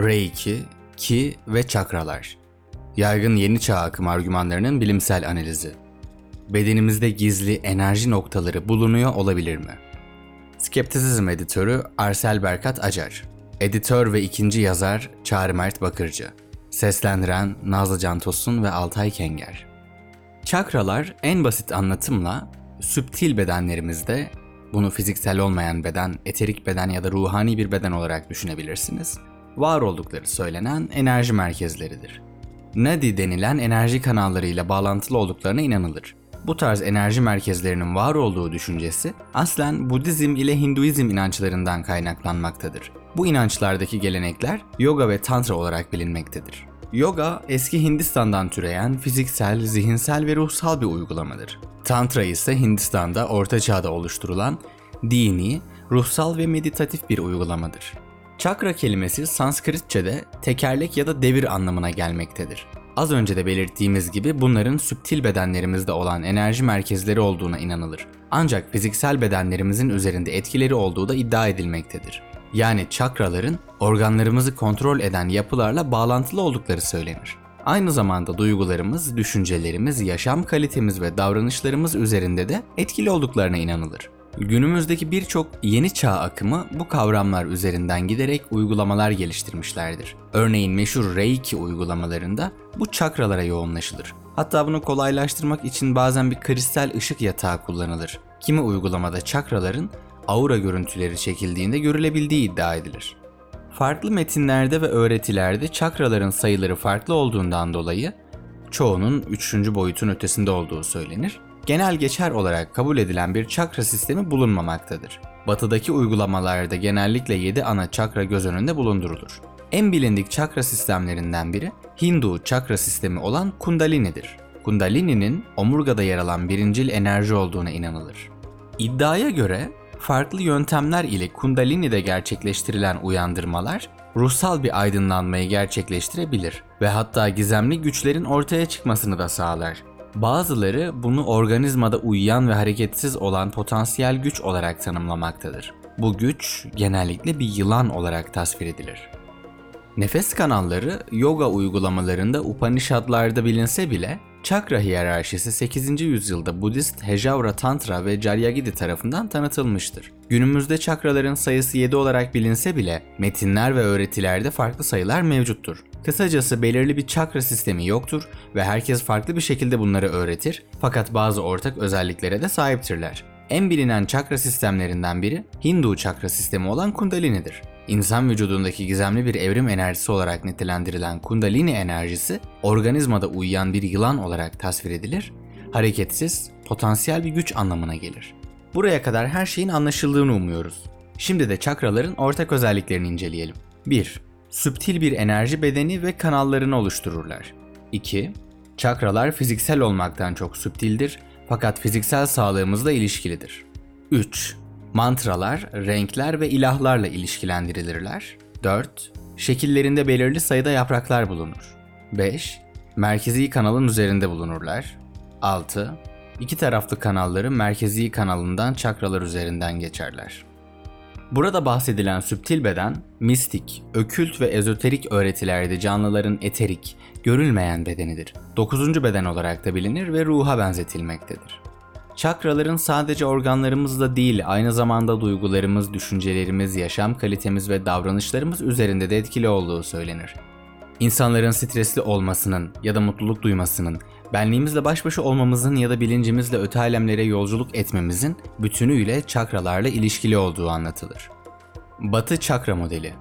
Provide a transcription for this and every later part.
Reiki, Ki ve çakralar. Yaygın yeni çağ akım argümanlarının bilimsel analizi. Bedenimizde gizli enerji noktaları bulunuyor olabilir mi? Skeptisizm editörü Arsel Berkat Acar. Editör ve ikinci yazar Çağrı Mert Bakırcı. Seslendiren Nazlı Can Tosun ve Altay Kenger. Çakralar en basit anlatımla süptil bedenlerimizde bunu fiziksel olmayan beden, eterik beden ya da ruhani bir beden olarak düşünebilirsiniz. Var oldukları söylenen enerji merkezleridir. Nadi denilen enerji kanallarıyla bağlantılı olduklarına inanılır. Bu tarz enerji merkezlerinin var olduğu düşüncesi aslen Budizm ile Hinduizm inançlarından kaynaklanmaktadır. Bu inançlardaki gelenekler yoga ve tantra olarak bilinmektedir. Yoga eski Hindistan'dan türeyen fiziksel, zihinsel ve ruhsal bir uygulamadır. Tantra ise Hindistan'da Orta Çağ'da oluşturulan dini, ruhsal ve meditatif bir uygulamadır. Çakra kelimesi Sanskritçe'de tekerlek ya da devir anlamına gelmektedir. Az önce de belirttiğimiz gibi bunların süptil bedenlerimizde olan enerji merkezleri olduğuna inanılır. Ancak fiziksel bedenlerimizin üzerinde etkileri olduğu da iddia edilmektedir. Yani çakraların organlarımızı kontrol eden yapılarla bağlantılı oldukları söylenir. Aynı zamanda duygularımız, düşüncelerimiz, yaşam kalitemiz ve davranışlarımız üzerinde de etkili olduklarına inanılır. Günümüzdeki birçok yeni çağ akımı bu kavramlar üzerinden giderek uygulamalar geliştirmişlerdir. Örneğin meşhur Reiki uygulamalarında bu çakralara yoğunlaşılır. Hatta bunu kolaylaştırmak için bazen bir kristal ışık yatağı kullanılır. Kimi uygulamada çakraların aura görüntüleri çekildiğinde görülebildiği iddia edilir. Farklı metinlerde ve öğretilerde çakraların sayıları farklı olduğundan dolayı çoğunun üçüncü boyutun ötesinde olduğu söylenir. Genel geçer olarak kabul edilen bir çakra sistemi bulunmamaktadır. Batıdaki uygulamalarda genellikle 7 ana çakra göz önünde bulundurulur. En bilindik çakra sistemlerinden biri Hindu çakra sistemi olan Kundalini'dir. Kundalini'nin omurgada yer alan birincil enerji olduğuna inanılır. İddiaya göre farklı yöntemler ile Kundalini'de gerçekleştirilen uyandırmalar ruhsal bir aydınlanmayı gerçekleştirebilir ve hatta gizemli güçlerin ortaya çıkmasını da sağlar. Bazıları bunu organizmada uyuyan ve hareketsiz olan potansiyel güç olarak tanımlamaktadır. Bu güç genellikle bir yılan olarak tasvir edilir. Nefes kanalları yoga uygulamalarında Upanishadlarda bilinse bile çakra hiyerarşisi 8. yüzyılda Budist Hejavra Tantra ve Caryagidi tarafından tanıtılmıştır. Günümüzde çakraların sayısı 7 olarak bilinse bile metinler ve öğretilerde farklı sayılar mevcuttur. Kısacası belirli bir çakra sistemi yoktur ve herkes farklı bir şekilde bunları öğretir fakat bazı ortak özelliklere de sahiptirler. En bilinen çakra sistemlerinden biri Hindu çakra sistemi olan Kundalini'dir. İnsan vücudundaki gizemli bir evrim enerjisi olarak nitelendirilen Kundalini enerjisi, organizmada uyuyan bir yılan olarak tasvir edilir, hareketsiz, potansiyel bir güç anlamına gelir. Buraya kadar her şeyin anlaşıldığını umuyoruz. Şimdi de çakraların ortak özelliklerini inceleyelim. 1. Süptil bir enerji bedeni ve kanallarını oluştururlar. 2. Çakralar fiziksel olmaktan çok süptildir fakat fiziksel sağlığımızla ilişkilidir. 3. Mantralar, renkler ve ilahlarla ilişkilendirilirler. 4. Şekillerinde belirli sayıda yapraklar bulunur. 5. Merkezi kanalın üzerinde bulunurlar. 6. İki taraflı kanalları merkezi kanalından çakralar üzerinden geçerler. Burada bahsedilen süptil beden, mistik, ökült ve ezoterik öğretilerde canlıların eterik, görülmeyen bedenidir. Dokuzuncu beden olarak da bilinir ve ruha benzetilmektedir. Çakraların sadece organlarımızla değil, aynı zamanda duygularımız, düşüncelerimiz, yaşam kalitemiz ve davranışlarımız üzerinde de etkili olduğu söylenir. İnsanların stresli olmasının ya da mutluluk duymasının, benliğimizle baş başa olmamızın ya da bilincimizle öte alemlere yolculuk etmemizin bütünüyle çakralarla ilişkili olduğu anlatılır. Batı Çakra Modeli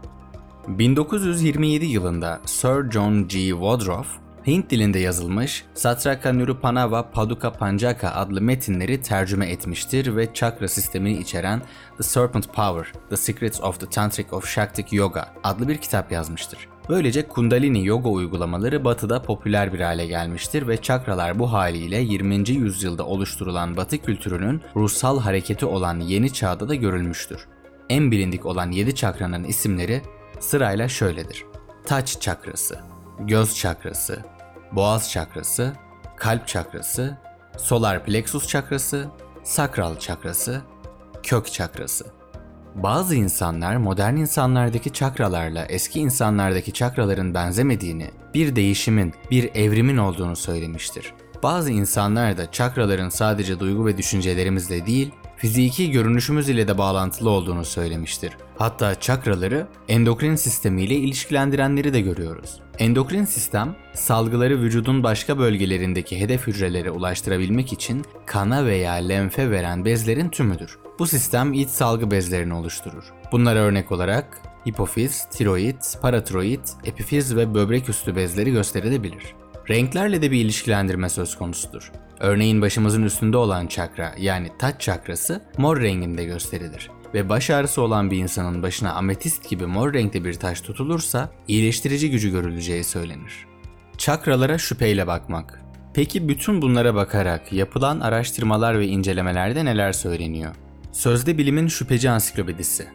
1927 yılında Sir John G. Woodruff, Hint dilinde yazılmış Satraka Nirupanava Paduka Panjaka adlı metinleri tercüme etmiştir ve çakra sistemini içeren The Serpent Power, The Secrets of the Tantric of Shaktic Yoga adlı bir kitap yazmıştır. Böylece Kundalini yoga uygulamaları batıda popüler bir hale gelmiştir ve çakralar bu haliyle 20. yüzyılda oluşturulan batı kültürünün ruhsal hareketi olan yeni çağda da görülmüştür. En bilindik olan 7 çakranın isimleri sırayla şöyledir. Taç çakrası, göz çakrası, boğaz çakrası, kalp çakrası, solar plexus çakrası, sakral çakrası, kök çakrası. Bazı insanlar modern insanlardaki çakralarla eski insanlardaki çakraların benzemediğini, bir değişimin, bir evrimin olduğunu söylemiştir. Bazı insanlar da çakraların sadece duygu ve düşüncelerimizle değil, fiziki görünüşümüz ile de bağlantılı olduğunu söylemiştir. Hatta çakraları endokrin sistemiyle ilişkilendirenleri de görüyoruz. Endokrin sistem, salgıları vücudun başka bölgelerindeki hedef hücrelere ulaştırabilmek için kana veya lenfe veren bezlerin tümüdür. Bu sistem iç salgı bezlerini oluşturur. Bunlara örnek olarak hipofiz, tiroid, paratiroid, epifiz ve böbrek üstü bezleri gösterilebilir. Renklerle de bir ilişkilendirme söz konusudur. Örneğin başımızın üstünde olan çakra yani taç çakrası mor renginde gösterilir ve baş ağrısı olan bir insanın başına ametist gibi mor renkte bir taş tutulursa iyileştirici gücü görüleceği söylenir. Çakralara şüpheyle bakmak. Peki bütün bunlara bakarak yapılan araştırmalar ve incelemelerde neler söyleniyor? Sözde bilimin şüpheci ansiklopedisi.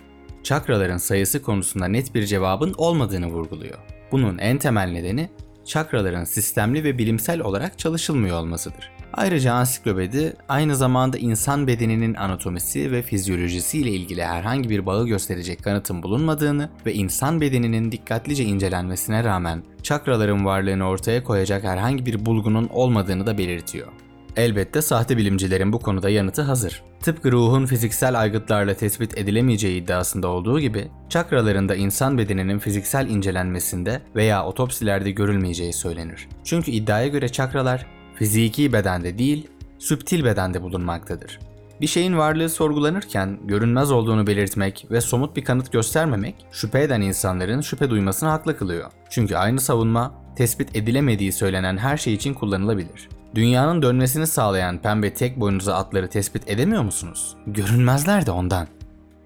Çakraların sayısı konusunda net bir cevabın olmadığını vurguluyor. Bunun en temel nedeni çakraların sistemli ve bilimsel olarak çalışılmıyor olmasıdır. Ayrıca ansiklopedi aynı zamanda insan bedeninin anatomisi ve fizyolojisi ile ilgili herhangi bir bağı gösterecek kanıtın bulunmadığını ve insan bedeninin dikkatlice incelenmesine rağmen çakraların varlığını ortaya koyacak herhangi bir bulgunun olmadığını da belirtiyor. Elbette sahte bilimcilerin bu konuda yanıtı hazır. Tıpkı ruhun fiziksel aygıtlarla tespit edilemeyeceği iddiasında olduğu gibi, çakraların da insan bedeninin fiziksel incelenmesinde veya otopsilerde görülmeyeceği söylenir. Çünkü iddiaya göre çakralar fiziki bedende değil, süptil bedende bulunmaktadır. Bir şeyin varlığı sorgulanırken görünmez olduğunu belirtmek ve somut bir kanıt göstermemek şüphe eden insanların şüphe duymasını haklı kılıyor. Çünkü aynı savunma tespit edilemediği söylenen her şey için kullanılabilir. Dünyanın dönmesini sağlayan pembe tek boynuzlu atları tespit edemiyor musunuz? Görünmezler de ondan.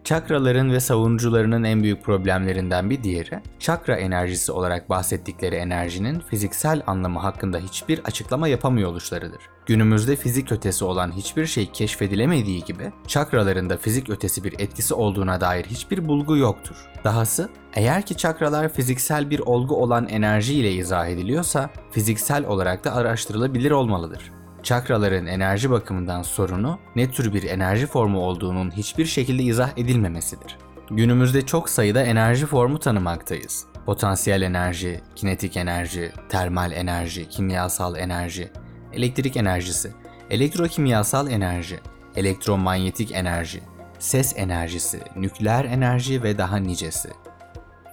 Çakraların ve savunucularının en büyük problemlerinden bir diğeri, çakra enerjisi olarak bahsettikleri enerjinin fiziksel anlamı hakkında hiçbir açıklama yapamıyor oluşlarıdır. Günümüzde fizik ötesi olan hiçbir şey keşfedilemediği gibi, çakraların da fizik ötesi bir etkisi olduğuna dair hiçbir bulgu yoktur. Dahası, eğer ki çakralar fiziksel bir olgu olan enerji ile izah ediliyorsa, fiziksel olarak da araştırılabilir olmalıdır. Çakraların enerji bakımından sorunu ne tür bir enerji formu olduğunun hiçbir şekilde izah edilmemesidir. Günümüzde çok sayıda enerji formu tanımaktayız. Potansiyel enerji, kinetik enerji, termal enerji, kimyasal enerji, elektrik enerjisi, elektrokimyasal enerji, elektromanyetik enerji, ses enerjisi, nükleer enerji ve daha nicesi.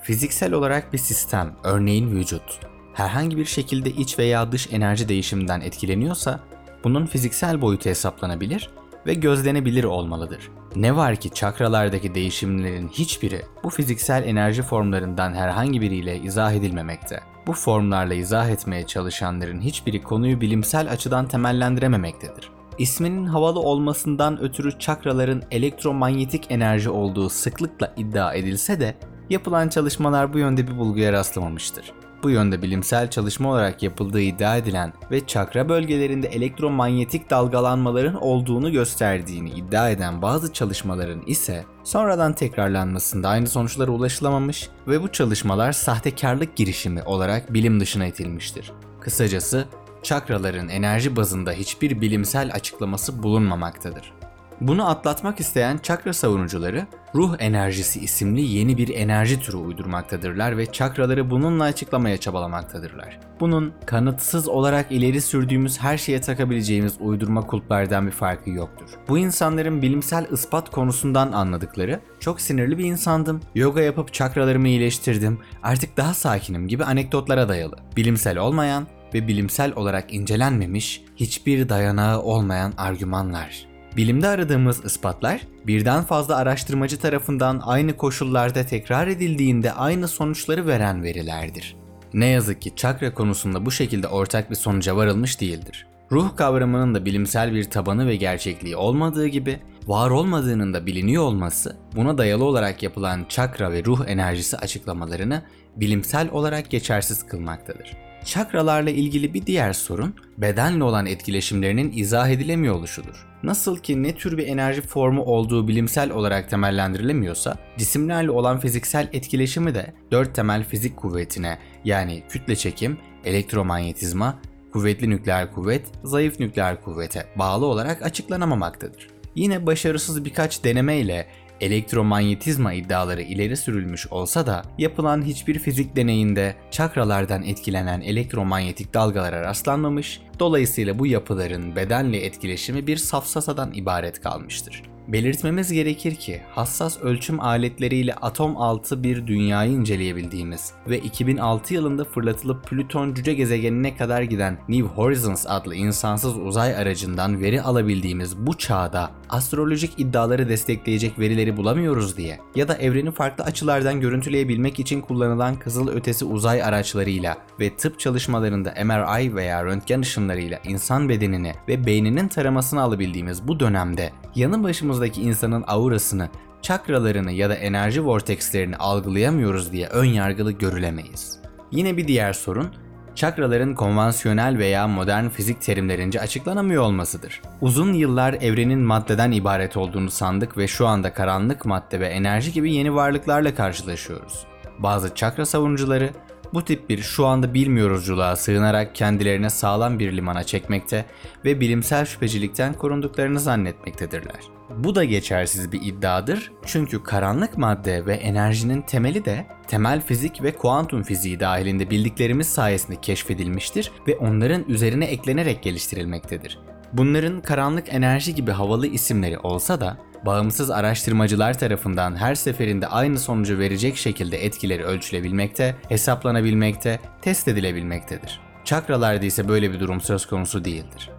Fiziksel olarak bir sistem, örneğin vücut, herhangi bir şekilde iç veya dış enerji değişiminden etkileniyorsa bunun fiziksel boyutu hesaplanabilir ve gözlenebilir olmalıdır. Ne var ki çakralardaki değişimlerin hiçbiri bu fiziksel enerji formlarından herhangi biriyle izah edilmemekte. Bu formlarla izah etmeye çalışanların hiçbiri konuyu bilimsel açıdan temellendirememektedir. İsminin havalı olmasından ötürü çakraların elektromanyetik enerji olduğu sıklıkla iddia edilse de yapılan çalışmalar bu yönde bir bulguya rastlamamıştır. Bu yönde bilimsel çalışma olarak yapıldığı iddia edilen ve çakra bölgelerinde elektromanyetik dalgalanmaların olduğunu gösterdiğini iddia eden bazı çalışmaların ise sonradan tekrarlanmasında aynı sonuçlara ulaşılamamış ve bu çalışmalar sahtekarlık girişimi olarak bilim dışına itilmiştir. Kısacası çakraların enerji bazında hiçbir bilimsel açıklaması bulunmamaktadır. Bunu atlatmak isteyen çakra savunucuları ruh enerjisi isimli yeni bir enerji türü uydurmaktadırlar ve çakraları bununla açıklamaya çabalamaktadırlar. Bunun kanıtsız olarak ileri sürdüğümüz her şeye takabileceğimiz uydurma kulplardan bir farkı yoktur. Bu insanların bilimsel ispat konusundan anladıkları çok sinirli bir insandım, yoga yapıp çakralarımı iyileştirdim, artık daha sakinim gibi anekdotlara dayalı. Bilimsel olmayan ve bilimsel olarak incelenmemiş hiçbir dayanağı olmayan argümanlar. Bilimde aradığımız ispatlar birden fazla araştırmacı tarafından aynı koşullarda tekrar edildiğinde aynı sonuçları veren verilerdir. Ne yazık ki çakra konusunda bu şekilde ortak bir sonuca varılmış değildir. Ruh kavramının da bilimsel bir tabanı ve gerçekliği olmadığı gibi var olmadığının da biliniyor olması buna dayalı olarak yapılan çakra ve ruh enerjisi açıklamalarını bilimsel olarak geçersiz kılmaktadır. Çakralarla ilgili bir diğer sorun bedenle olan etkileşimlerinin izah edilemiyor oluşudur. Nasıl ki ne tür bir enerji formu olduğu bilimsel olarak temellendirilemiyorsa, cisimlerle olan fiziksel etkileşimi de dört temel fizik kuvvetine yani kütle çekim, elektromanyetizma, kuvvetli nükleer kuvvet, zayıf nükleer kuvvete bağlı olarak açıklanamamaktadır. Yine başarısız birkaç denemeyle Elektromanyetizma iddiaları ileri sürülmüş olsa da yapılan hiçbir fizik deneyinde çakralardan etkilenen elektromanyetik dalgalara rastlanmamış, dolayısıyla bu yapıların bedenle etkileşimi bir safsatadan ibaret kalmıştır. Belirtmemiz gerekir ki hassas ölçüm aletleriyle atom altı bir dünyayı inceleyebildiğimiz ve 2006 yılında fırlatılıp Plüton cüce gezegenine kadar giden New Horizons adlı insansız uzay aracından veri alabildiğimiz bu çağda astrolojik iddiaları destekleyecek verileri bulamıyoruz diye ya da evreni farklı açılardan görüntüleyebilmek için kullanılan kızıl ötesi uzay araçlarıyla ve tıp çalışmalarında MRI veya röntgen ışınlarıyla insan bedenini ve beyninin taramasını alabildiğimiz bu dönemde yanı başımızdaki insanın aurasını, çakralarını ya da enerji vortekslerini algılayamıyoruz diye ön yargılı görülemeyiz. Yine bir diğer sorun, çakraların konvansiyonel veya modern fizik terimlerince açıklanamıyor olmasıdır. Uzun yıllar evrenin maddeden ibaret olduğunu sandık ve şu anda karanlık madde ve enerji gibi yeni varlıklarla karşılaşıyoruz. Bazı çakra savunucuları bu tip bir şu anda bilmiyoruzculuğa sığınarak kendilerine sağlam bir limana çekmekte ve bilimsel şüphecilikten korunduklarını zannetmektedirler. Bu da geçersiz bir iddiadır çünkü karanlık madde ve enerjinin temeli de temel fizik ve kuantum fiziği dahilinde bildiklerimiz sayesinde keşfedilmiştir ve onların üzerine eklenerek geliştirilmektedir. Bunların karanlık enerji gibi havalı isimleri olsa da bağımsız araştırmacılar tarafından her seferinde aynı sonucu verecek şekilde etkileri ölçülebilmekte, hesaplanabilmekte, test edilebilmektedir. Çakralarda ise böyle bir durum söz konusu değildir.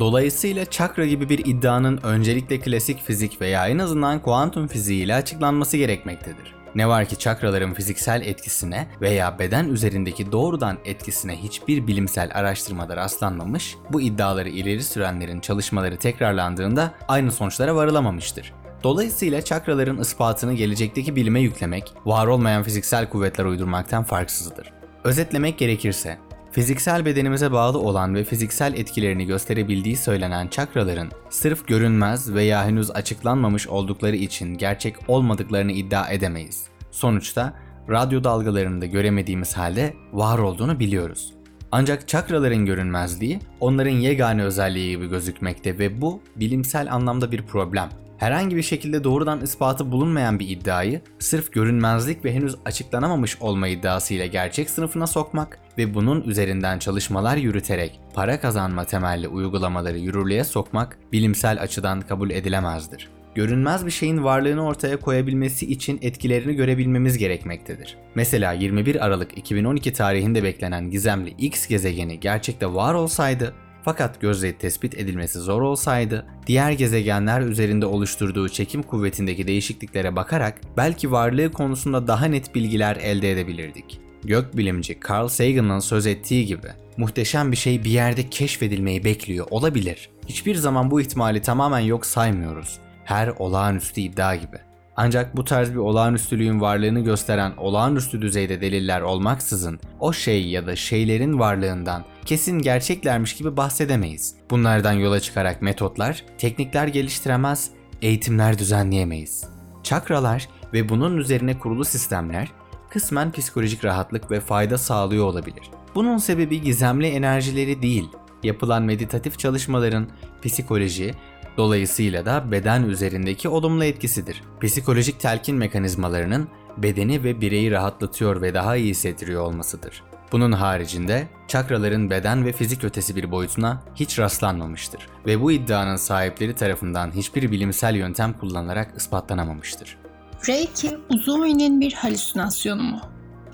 Dolayısıyla çakra gibi bir iddianın öncelikle klasik fizik veya en azından kuantum fiziği ile açıklanması gerekmektedir. Ne var ki çakraların fiziksel etkisine veya beden üzerindeki doğrudan etkisine hiçbir bilimsel araştırmada rastlanmamış, bu iddiaları ileri sürenlerin çalışmaları tekrarlandığında aynı sonuçlara varılamamıştır. Dolayısıyla çakraların ispatını gelecekteki bilime yüklemek, var olmayan fiziksel kuvvetler uydurmaktan farksızdır. Özetlemek gerekirse, Fiziksel bedenimize bağlı olan ve fiziksel etkilerini gösterebildiği söylenen çakraların sırf görünmez veya henüz açıklanmamış oldukları için gerçek olmadıklarını iddia edemeyiz. Sonuçta radyo dalgalarını da göremediğimiz halde var olduğunu biliyoruz. Ancak çakraların görünmezliği onların yegane özelliği gibi gözükmekte ve bu bilimsel anlamda bir problem. Herhangi bir şekilde doğrudan ispatı bulunmayan bir iddiayı sırf görünmezlik ve henüz açıklanamamış olma iddiasıyla gerçek sınıfına sokmak ve bunun üzerinden çalışmalar yürüterek para kazanma temelli uygulamaları yürürlüğe sokmak bilimsel açıdan kabul edilemezdir. Görünmez bir şeyin varlığını ortaya koyabilmesi için etkilerini görebilmemiz gerekmektedir. Mesela 21 Aralık 2012 tarihinde beklenen gizemli X gezegeni gerçekte var olsaydı fakat gözle tespit edilmesi zor olsaydı, diğer gezegenler üzerinde oluşturduğu çekim kuvvetindeki değişikliklere bakarak belki varlığı konusunda daha net bilgiler elde edebilirdik. Gökbilimci Carl Sagan'ın söz ettiği gibi muhteşem bir şey bir yerde keşfedilmeyi bekliyor olabilir. Hiçbir zaman bu ihtimali tamamen yok saymıyoruz. Her olağanüstü iddia gibi. Ancak bu tarz bir olağanüstülüğün varlığını gösteren olağanüstü düzeyde deliller olmaksızın o şey ya da şeylerin varlığından kesin gerçeklermiş gibi bahsedemeyiz. Bunlardan yola çıkarak metotlar, teknikler geliştiremez, eğitimler düzenleyemeyiz. Çakralar ve bunun üzerine kurulu sistemler kısmen psikolojik rahatlık ve fayda sağlıyor olabilir. Bunun sebebi gizemli enerjileri değil, yapılan meditatif çalışmaların psikoloji, dolayısıyla da beden üzerindeki olumlu etkisidir. Psikolojik telkin mekanizmalarının bedeni ve bireyi rahatlatıyor ve daha iyi hissettiriyor olmasıdır. Bunun haricinde çakraların beden ve fizik ötesi bir boyutuna hiç rastlanmamıştır ve bu iddianın sahipleri tarafından hiçbir bilimsel yöntem kullanılarak ispatlanamamıştır. Reiki uzuvinin bir halüsinasyonu mu?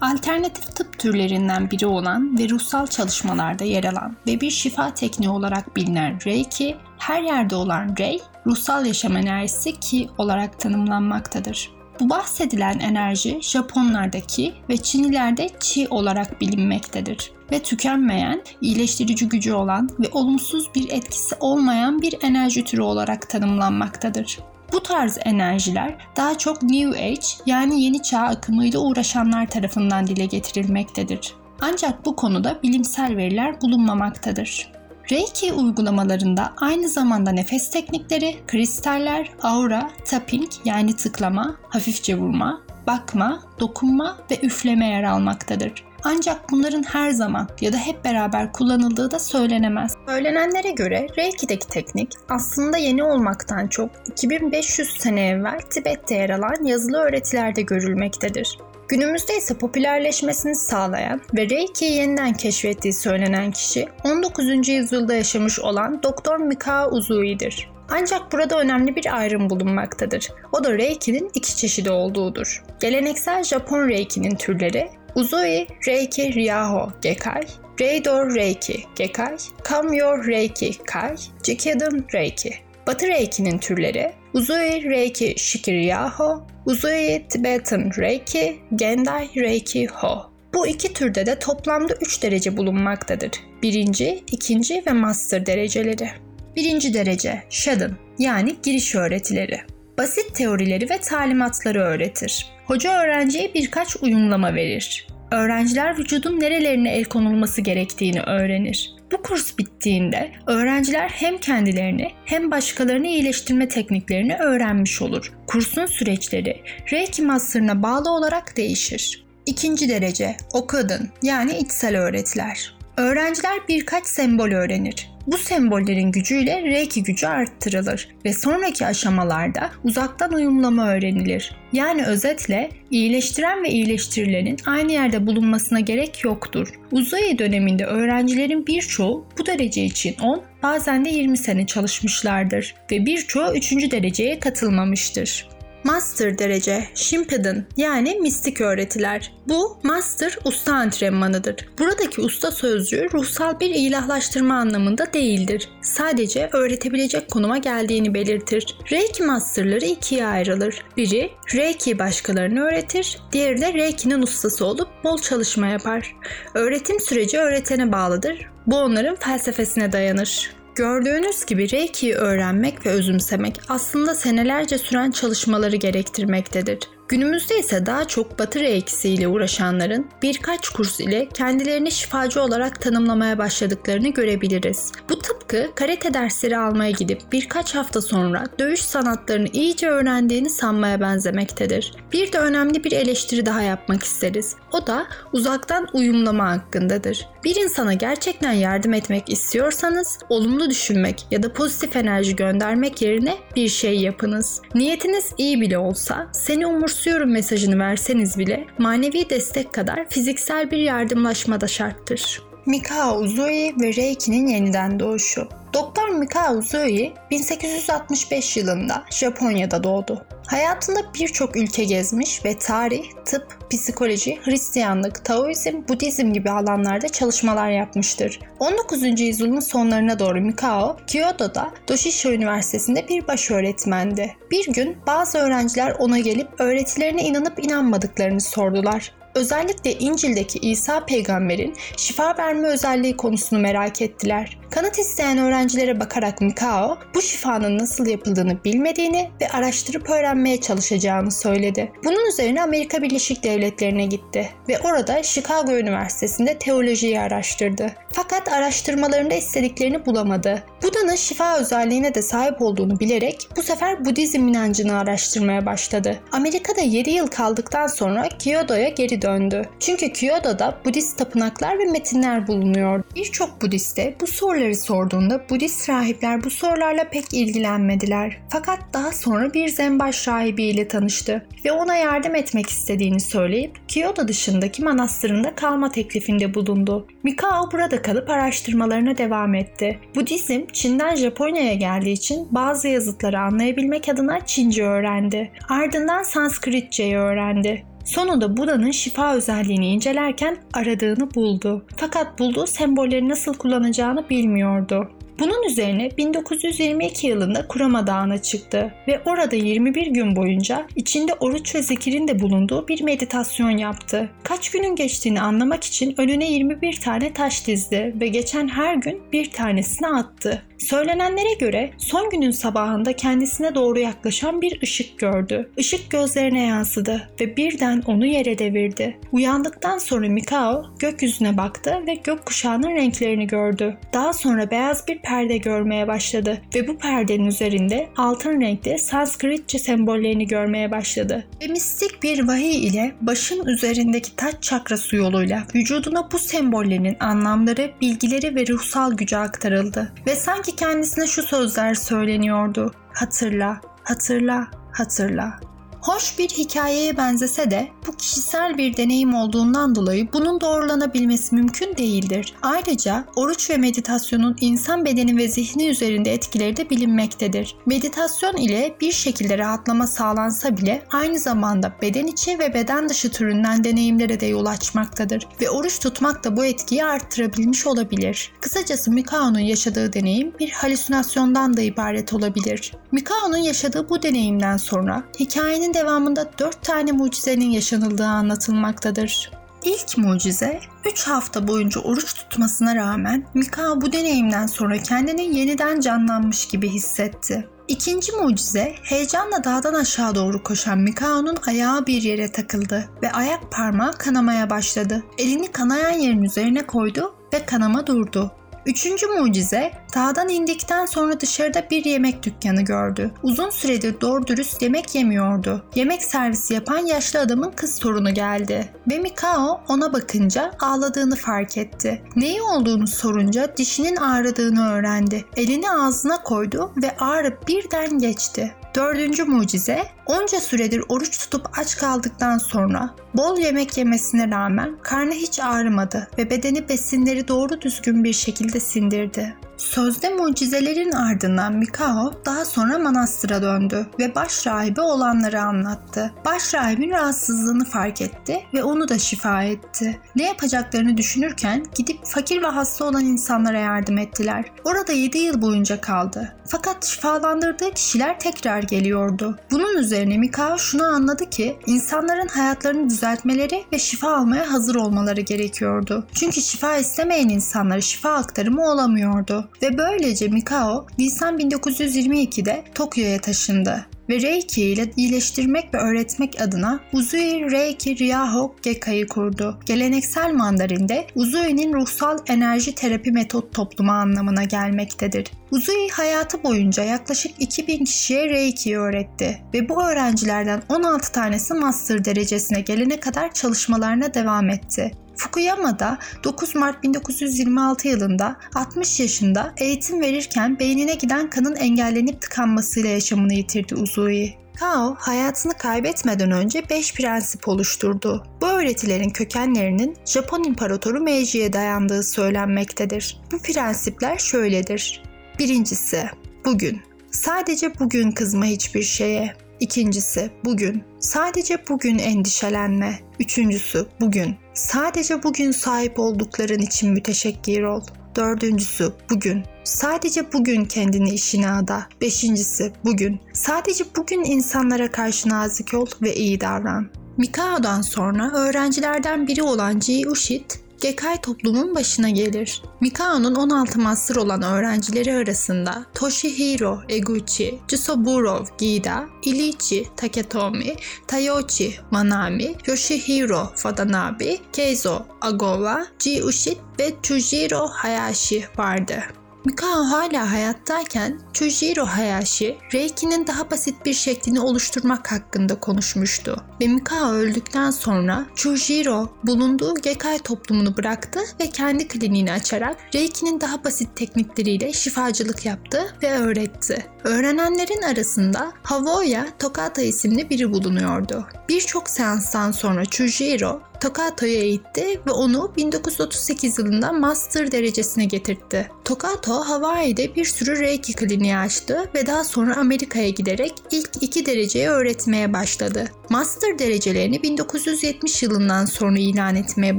Alternatif tıp türlerinden biri olan ve ruhsal çalışmalarda yer alan ve bir şifa tekniği olarak bilinen Reiki, her yerde olan Rei, ruhsal yaşam enerjisi ki olarak tanımlanmaktadır. Bu bahsedilen enerji Japonlardaki ve Çinlilerde Qi olarak bilinmektedir ve tükenmeyen, iyileştirici gücü olan ve olumsuz bir etkisi olmayan bir enerji türü olarak tanımlanmaktadır. Bu tarz enerjiler daha çok New Age yani yeni çağ akımıyla uğraşanlar tarafından dile getirilmektedir. Ancak bu konuda bilimsel veriler bulunmamaktadır. Reiki uygulamalarında aynı zamanda nefes teknikleri, kristaller, aura, tapping yani tıklama, hafifçe vurma, bakma, dokunma ve üfleme yer almaktadır. Ancak bunların her zaman ya da hep beraber kullanıldığı da söylenemez. Söylenenlere göre Reiki'deki teknik aslında yeni olmaktan çok 2500 sene evvel Tibet'te yer alan yazılı öğretilerde görülmektedir. Günümüzde ise popülerleşmesini sağlayan ve Reiki'yi yeniden keşfettiği söylenen kişi 19. yüzyılda yaşamış olan Doktor Mikao Uzui'dir. Ancak burada önemli bir ayrım bulunmaktadır. O da Reiki'nin iki çeşidi olduğudur. Geleneksel Japon Reiki'nin türleri Uzui Reiki Ryaho Gekai, Reidor Reiki Gekai, Kamyo Reiki Kai, Jikiden Reiki. Batı Reiki'nin türleri Uzui Reiki Shikiryaho, Uzui Tibetan Reiki, Gendai Reiki Ho. Bu iki türde de toplamda 3 derece bulunmaktadır. Birinci, ikinci ve master dereceleri. Birinci derece Shaden yani giriş öğretileri. Basit teorileri ve talimatları öğretir. Hoca öğrenciye birkaç uyumlama verir. Öğrenciler vücudun nerelerine el konulması gerektiğini öğrenir. Bu kurs bittiğinde öğrenciler hem kendilerini hem başkalarını iyileştirme tekniklerini öğrenmiş olur. Kursun süreçleri Reiki Master'ına bağlı olarak değişir. İkinci derece Okudun yani içsel öğretiler. Öğrenciler birkaç sembol öğrenir. Bu sembollerin gücüyle Reiki gücü arttırılır ve sonraki aşamalarda uzaktan uyumlama öğrenilir. Yani özetle iyileştiren ve iyileştirilenin aynı yerde bulunmasına gerek yoktur. Uzay döneminde öğrencilerin birçoğu bu derece için 10, bazen de 20 sene çalışmışlardır ve birçoğu 3. dereceye katılmamıştır. Master derece, Shimpeden yani mistik öğretiler. Bu master usta antrenmanıdır. Buradaki usta sözcüğü ruhsal bir ilahlaştırma anlamında değildir. Sadece öğretebilecek konuma geldiğini belirtir. Reiki masterları ikiye ayrılır. Biri Reiki başkalarını öğretir, diğeri de Reiki'nin ustası olup bol çalışma yapar. Öğretim süreci öğretene bağlıdır. Bu onların felsefesine dayanır. Gördüğünüz gibi Reiki'yi öğrenmek ve özümsemek aslında senelerce süren çalışmaları gerektirmektedir. Günümüzde ise daha çok Batı Reiki'si ile uğraşanların birkaç kurs ile kendilerini şifacı olarak tanımlamaya başladıklarını görebiliriz. Bu tıpkı karate dersleri almaya gidip birkaç hafta sonra dövüş sanatlarını iyice öğrendiğini sanmaya benzemektedir. Bir de önemli bir eleştiri daha yapmak isteriz. O da uzaktan uyumlama hakkındadır. Bir insana gerçekten yardım etmek istiyorsanız olumlu düşünmek ya da pozitif enerji göndermek yerine bir şey yapınız. Niyetiniz iyi bile olsa seni umursuyorum mesajını verseniz bile manevi destek kadar fiziksel bir yardımlaşma da şarttır. Mikao Uzui ve Reiki'nin yeniden doğuşu Doktor Mikao Uzui 1865 yılında Japonya'da doğdu. Hayatında birçok ülke gezmiş ve tarih, tıp, psikoloji, Hristiyanlık, Taoizm, Budizm gibi alanlarda çalışmalar yapmıştır. 19. yüzyılın sonlarına doğru Mikao, Kyoto'da Doshisha Üniversitesi'nde bir baş öğretmendi. Bir gün bazı öğrenciler ona gelip öğretilerine inanıp inanmadıklarını sordular. Özellikle İncil'deki İsa peygamberin şifa verme özelliği konusunu merak ettiler. Kanıt isteyen öğrencilere bakarak Mikao bu şifanın nasıl yapıldığını bilmediğini ve araştırıp öğrenmeye çalışacağını söyledi. Bunun üzerine Amerika Birleşik Devletleri'ne gitti ve orada Chicago Üniversitesi'nde teolojiyi araştırdı. Fakat araştırmalarında istediklerini bulamadı. Buda'nın şifa özelliğine de sahip olduğunu bilerek bu sefer Budizm inancını araştırmaya başladı. Amerika'da 7 yıl kaldıktan sonra Kyoto'ya geri döndü. Çünkü Kyoto'da Budist tapınaklar ve metinler bulunuyor. Birçok Budiste bu soruları sorduğunda Budist rahipler bu sorularla pek ilgilenmediler. Fakat daha sonra bir zembaş rahibiyle tanıştı ve ona yardım etmek istediğini söyleyip Kyoto dışındaki manastırında kalma teklifinde bulundu. Mikao burada kalıp araştırmalarına devam etti. Budizm Çin'den Japonya'ya geldiği için bazı yazıtları anlayabilmek adına Çince öğrendi. Ardından Sanskritçeyi öğrendi. Sonunda Buda'nın şifa özelliğini incelerken aradığını buldu. Fakat bulduğu sembolleri nasıl kullanacağını bilmiyordu. Bunun üzerine 1922 yılında Kurama Dağı'na çıktı ve orada 21 gün boyunca içinde oruç ve zikirin de bulunduğu bir meditasyon yaptı. Kaç günün geçtiğini anlamak için önüne 21 tane taş dizdi ve geçen her gün bir tanesini attı. Söylenenlere göre son günün sabahında kendisine doğru yaklaşan bir ışık gördü. Işık gözlerine yansıdı ve birden onu yere devirdi. Uyandıktan sonra Mikao gökyüzüne baktı ve gökkuşağının renklerini gördü. Daha sonra beyaz bir perde görmeye başladı ve bu perdenin üzerinde altın renkte Sanskritçe sembollerini görmeye başladı. Ve mistik bir vahiy ile başın üzerindeki taç çakrası yoluyla vücuduna bu sembollerin anlamları, bilgileri ve ruhsal gücü aktarıldı. Ve sanki kendisine şu sözler söyleniyordu. Hatırla, hatırla, hatırla. Hoş bir hikayeye benzese de bu kişisel bir deneyim olduğundan dolayı bunun doğrulanabilmesi mümkün değildir. Ayrıca oruç ve meditasyonun insan bedeni ve zihni üzerinde etkileri de bilinmektedir. Meditasyon ile bir şekilde rahatlama sağlansa bile aynı zamanda beden içi ve beden dışı türünden deneyimlere de yol açmaktadır ve oruç tutmak da bu etkiyi arttırabilmiş olabilir. Kısacası Mikao'nun yaşadığı deneyim bir halüsinasyondan da ibaret olabilir. Mikao'nun yaşadığı bu deneyimden sonra hikayenin devamında 4 tane mucizenin yaşanıldığı anlatılmaktadır. İlk mucize 3 hafta boyunca oruç tutmasına rağmen Mikao bu deneyimden sonra kendini yeniden canlanmış gibi hissetti. İkinci mucize heyecanla dağdan aşağı doğru koşan Mikao'nun ayağı bir yere takıldı ve ayak parmağı kanamaya başladı. Elini kanayan yerin üzerine koydu ve kanama durdu. Üçüncü mucize, dağdan indikten sonra dışarıda bir yemek dükkanı gördü. Uzun süredir doğru dürüst yemek yemiyordu. Yemek servisi yapan yaşlı adamın kız torunu geldi. Ve Mikao ona bakınca ağladığını fark etti. Neyi olduğunu sorunca dişinin ağrıdığını öğrendi. Elini ağzına koydu ve ağrı birden geçti. Dördüncü mucize, onca süredir oruç tutup aç kaldıktan sonra bol yemek yemesine rağmen karnı hiç ağrımadı ve bedeni besinleri doğru düzgün bir şekilde sindirdi. Sözde mucizelerin ardından Mikao daha sonra manastıra döndü ve baş rahibe olanları anlattı. Baş rahibin rahatsızlığını fark etti ve onu da şifa etti. Ne yapacaklarını düşünürken gidip fakir ve hasta olan insanlara yardım ettiler. Orada 7 yıl boyunca kaldı. Fakat şifalandırdığı kişiler tekrar geliyordu. Bunun üzerine Mikao şunu anladı ki insanların hayatlarını düzeltmeleri ve şifa almaya hazır olmaları gerekiyordu. Çünkü şifa istemeyen insanlara şifa aktarımı olamıyordu. Ve böylece Mikao Nisan 1922'de Tokyo'ya taşındı ve Reiki ile iyileştirmek ve öğretmek adına Uzui Reiki Ryaho Gekka'yı kurdu. Geleneksel Mandarin'de Uzui'nin ruhsal enerji terapi metot toplumu anlamına gelmektedir. Uzui hayatı boyunca yaklaşık 2000 kişiye Reiki öğretti ve bu öğrencilerden 16 tanesi master derecesine gelene kadar çalışmalarına devam etti. Fukuyama'da 9 Mart 1926 yılında 60 yaşında eğitim verirken beynine giden kanın engellenip tıkanmasıyla yaşamını yitirdi Uzui. Kao hayatını kaybetmeden önce 5 prensip oluşturdu. Bu öğretilerin kökenlerinin Japon İmparatoru Meiji'ye dayandığı söylenmektedir. Bu prensipler şöyledir. Birincisi, bugün. Sadece bugün kızma hiçbir şeye. İkincisi, bugün. Sadece bugün endişelenme. Üçüncüsü, bugün. Sadece bugün sahip oldukların için müteşekkir ol. Dördüncüsü bugün. Sadece bugün kendini işine ada. Beşincisi bugün. Sadece bugün insanlara karşı nazik ol ve iyi davran. Mikao'dan sonra öğrencilerden biri olan Ji Ushit, Gekai toplumun başına gelir. Mikao'nun 16 master olan öğrencileri arasında Toshihiro Eguchi, Jusoburo Gida, Ilichi Taketomi, Tayochi Manami, Yoshihiro Watanabe, Keizo Agawa, Ji Ushit ve Chujiro Hayashi vardı. Mikao hala hayattayken Chujiro Hayashi, Reiki'nin daha basit bir şeklini oluşturmak hakkında konuşmuştu. Ve Mikao öldükten sonra Chujiro bulunduğu Gekai toplumunu bıraktı ve kendi kliniğini açarak Reiki'nin daha basit teknikleriyle şifacılık yaptı ve öğretti. Öğrenenlerin arasında Havoya Tokata isimli biri bulunuyordu. Birçok seanstan sonra Chujiro Tokato'yu eğitti ve onu 1938 yılında master derecesine getirtti. Tokato, Hawaii'de bir sürü Reiki kliniği açtı ve daha sonra Amerika'ya giderek ilk iki dereceyi öğretmeye başladı. Master derecelerini 1970 yılından sonra ilan etmeye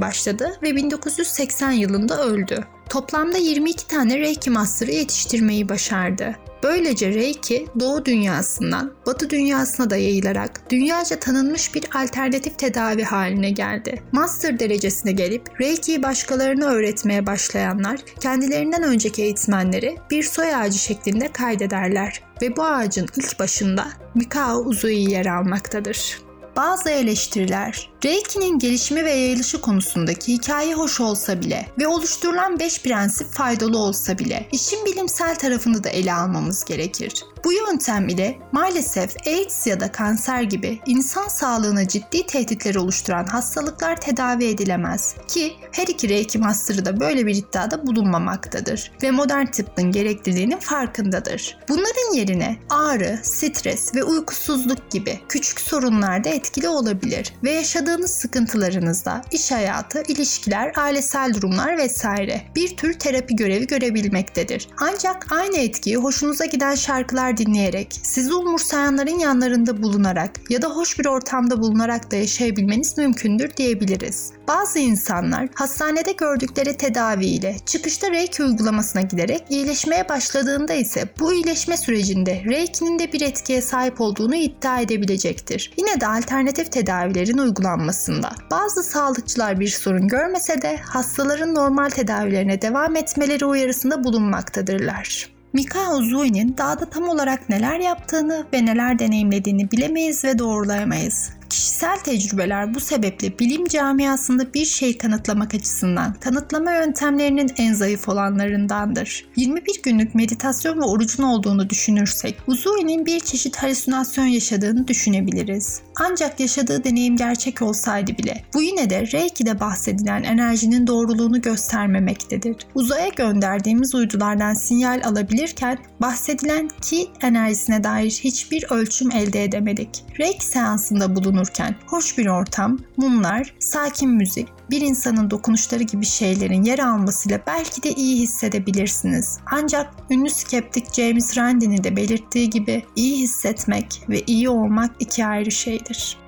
başladı ve 1980 yılında öldü. Toplamda 22 tane Reiki Master'ı yetiştirmeyi başardı. Böylece Reiki doğu dünyasından batı dünyasına da yayılarak dünyaca tanınmış bir alternatif tedavi haline geldi. Master derecesine gelip Reiki'yi başkalarına öğretmeye başlayanlar kendilerinden önceki eğitmenleri bir soy ağacı şeklinde kaydederler ve bu ağacın ilk başında Mikao Uzui yer almaktadır. Bazı eleştiriler, Reiki'nin gelişimi ve yayılışı konusundaki hikaye hoş olsa bile ve oluşturulan 5 prensip faydalı olsa bile işin bilimsel tarafını da ele almamız gerekir. Bu yöntem ile maalesef AIDS ya da kanser gibi insan sağlığına ciddi tehditler oluşturan hastalıklar tedavi edilemez ki her iki Reiki Master'ı da böyle bir iddiada bulunmamaktadır ve modern tıbbın gerekliliğinin farkındadır. Bunların yerine ağrı, stres ve uykusuzluk gibi küçük sorunlar da etkili olabilir ve yaşadığınız sıkıntılarınızda iş hayatı, ilişkiler, ailesel durumlar vesaire bir tür terapi görevi görebilmektedir. Ancak aynı etkiyi hoşunuza giden şarkılar dinleyerek, sizi umursayanların yanlarında bulunarak ya da hoş bir ortamda bulunarak da yaşayabilmeniz mümkündür diyebiliriz. Bazı insanlar hastanede gördükleri tedaviyle çıkışta Reiki uygulamasına giderek iyileşmeye başladığında ise bu iyileşme sürecinde Reiki'nin de bir etkiye sahip olduğunu iddia edebilecektir. Yine de alternatif tedavilerin uygulanmasında bazı sağlıkçılar bir sorun görmese de hastaların normal tedavilerine devam etmeleri uyarısında bulunmaktadırlar. Mikao Uzui'nin dağda tam olarak neler yaptığını ve neler deneyimlediğini bilemeyiz ve doğrulayamayız. Kişisel tecrübeler bu sebeple bilim camiasında bir şey kanıtlamak açısından kanıtlama yöntemlerinin en zayıf olanlarındandır. 21 günlük meditasyon ve orucun olduğunu düşünürsek Uzui'nin bir çeşit halüsinasyon yaşadığını düşünebiliriz. Ancak yaşadığı deneyim gerçek olsaydı bile bu yine de Reiki'de bahsedilen enerjinin doğruluğunu göstermemektedir. Uzaya gönderdiğimiz uydulardan sinyal alabilirken bahsedilen ki enerjisine dair hiçbir ölçüm elde edemedik. Reiki seansında bulunurken hoş bir ortam, mumlar, sakin müzik, bir insanın dokunuşları gibi şeylerin yer almasıyla belki de iyi hissedebilirsiniz. Ancak ünlü skeptik James Randi'nin de belirttiği gibi iyi hissetmek ve iyi olmak iki ayrı şeydir.